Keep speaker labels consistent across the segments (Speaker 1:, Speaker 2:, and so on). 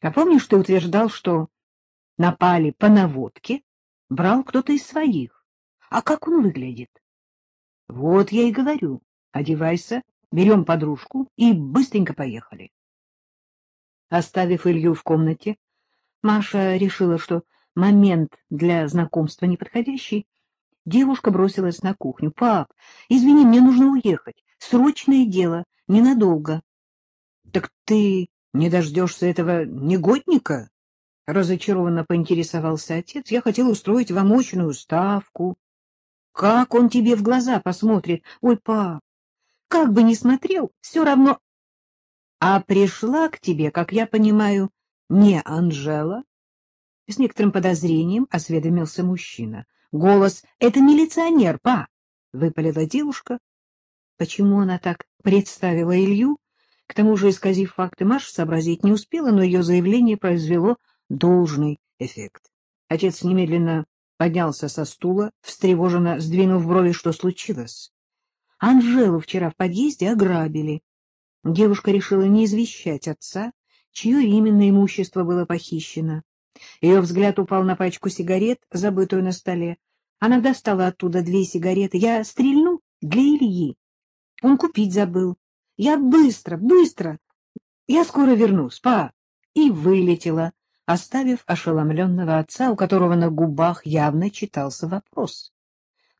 Speaker 1: А помнишь, ты утверждал, что напали по наводке, брал кто-то из своих? А как он выглядит? Вот я и говорю. Одевайся, берем подружку и быстренько поехали. Оставив Илью в комнате, Маша решила, что момент для знакомства неподходящий. Девушка бросилась на кухню. — Пап, извини, мне нужно уехать. Срочное дело, ненадолго. — Так ты не дождешься этого негодника? — разочарованно поинтересовался отец. — Я хотел устроить вам очную ставку. — Как он тебе в глаза посмотрит? Ой, пап, как бы ни смотрел, все равно... — А пришла к тебе, как я понимаю, не Анжела? С некоторым подозрением осведомился мужчина. Голос — это милиционер, па! — выпалила девушка. Почему она так представила Илью? К тому же, исказив факты, Маша сообразить не успела, но ее заявление произвело должный эффект. Отец немедленно поднялся со стула, встревоженно сдвинув брови, что случилось. Анжелу вчера в подъезде ограбили. Девушка решила не извещать отца, чье именно имущество было похищено. Ее взгляд упал на пачку сигарет, забытую на столе. Она достала оттуда две сигареты. Я стрельну для Ильи. Он купить забыл. Я быстро, быстро. Я скоро вернусь, па. И вылетела, оставив ошеломленного отца, у которого на губах явно читался вопрос.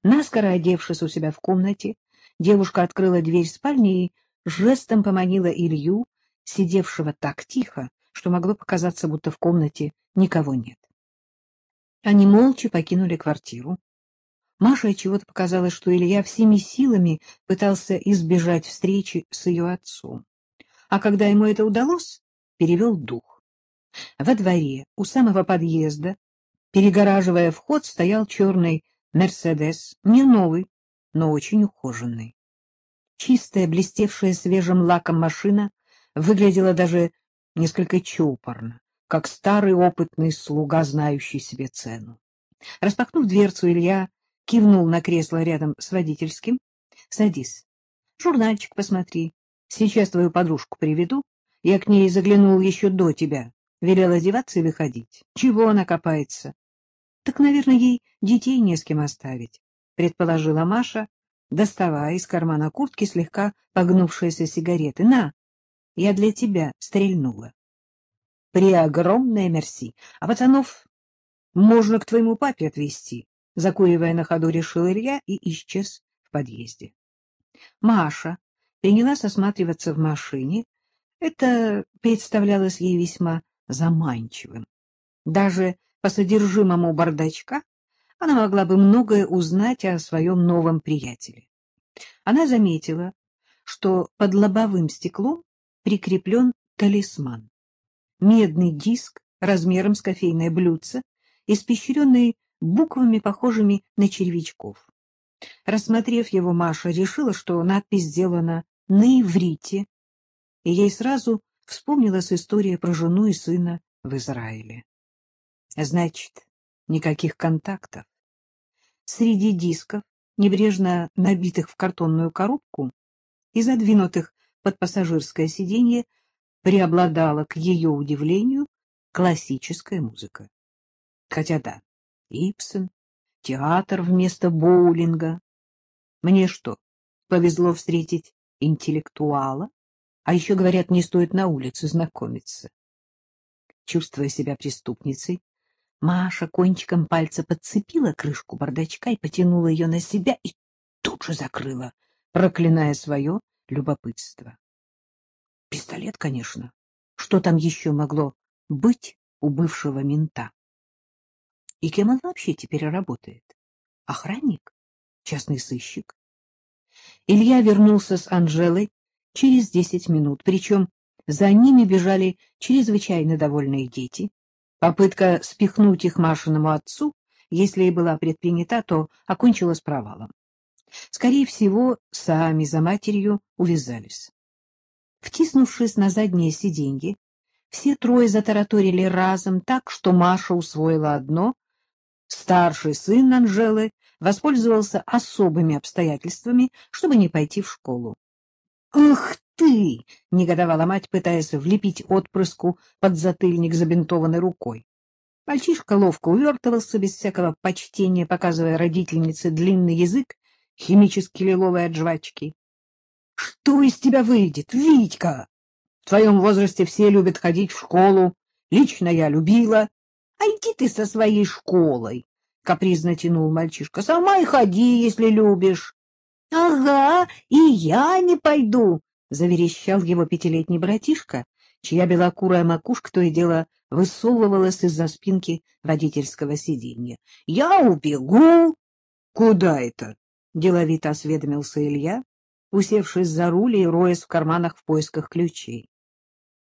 Speaker 1: Наскоро одевшись у себя в комнате, девушка открыла дверь спальни и жестом поманила Илью, сидевшего так тихо, что могло показаться, будто в комнате никого нет. Они молча покинули квартиру. Маше чего-то показалось, что Илья всеми силами пытался избежать встречи с ее отцом. А когда ему это удалось, перевел дух. Во дворе, у самого подъезда, перегораживая вход, стоял черный «Мерседес», не новый, но очень ухоженный. Чистая, блестевшая свежим лаком машина выглядела даже несколько чопорно, как старый опытный слуга, знающий себе цену. Распахнув дверцу, Илья кивнул на кресло рядом с водительским. — Садись. Журнальчик посмотри. Сейчас твою подружку приведу. Я к ней заглянул еще до тебя. Велел одеваться и выходить. Чего она копается? — Так, наверное, ей детей не с кем оставить, — предположила Маша, доставая из кармана куртки слегка погнувшиеся сигареты. — На, я для тебя стрельнула. При огромное мерси. А пацанов можно к твоему папе отвезти. Закуривая на ходу, решил Илья и исчез в подъезде. Маша принялась осматриваться в машине. Это представлялось ей весьма заманчивым. Даже по содержимому бардачка она могла бы многое узнать о своем новом приятеле. Она заметила, что под лобовым стеклом прикреплен талисман. Медный диск размером с кофейное блюдце, испещренный буквами, похожими на червячков. Рассмотрев его, Маша решила, что надпись сделана на иврите, и ей сразу вспомнилась история про жену и сына в Израиле. Значит, никаких контактов. Среди дисков, небрежно набитых в картонную коробку и задвинутых под пассажирское сиденье преобладала, к ее удивлению, классическая музыка. Хотя да, Ипсон, театр вместо боулинга. Мне что, повезло встретить интеллектуала? А еще, говорят, не стоит на улице знакомиться. Чувствуя себя преступницей, Маша кончиком пальца подцепила крышку бардачка и потянула ее на себя и тут же закрыла, проклиная свое любопытство. Пистолет, конечно. Что там еще могло быть у бывшего мента? И кем он вообще теперь работает? Охранник? Частный сыщик? Илья вернулся с Анжелой через десять минут, причем за ними бежали чрезвычайно довольные дети. Попытка спихнуть их Машиному отцу, если и была предпринята, то окончилась провалом. Скорее всего, сами за матерью увязались. Втиснувшись на заднее сиденье, все трое затараторили разом так, что Маша усвоила одно. Старший сын Анжелы воспользовался особыми обстоятельствами, чтобы не пойти в школу. Ах ты! — негодовала мать, пытаясь влепить отпрыску под затыльник забинтованной рукой. Мальчишка ловко увертывался без всякого почтения, показывая родительнице длинный язык химически лиловой от жвачки. — Что из тебя выйдет, Витька? В твоем возрасте все любят ходить в школу. Лично я любила. А иди ты со своей школой, — капризно тянул мальчишка. — Сама и ходи, если любишь. — Ага, и я не пойду, — заверещал его пятилетний братишка, чья белокурая макушка то и дело высовывалась из-за спинки водительского сиденья. — Я убегу. — Куда это? — деловито осведомился Илья, усевшись за руль и роясь в карманах в поисках ключей.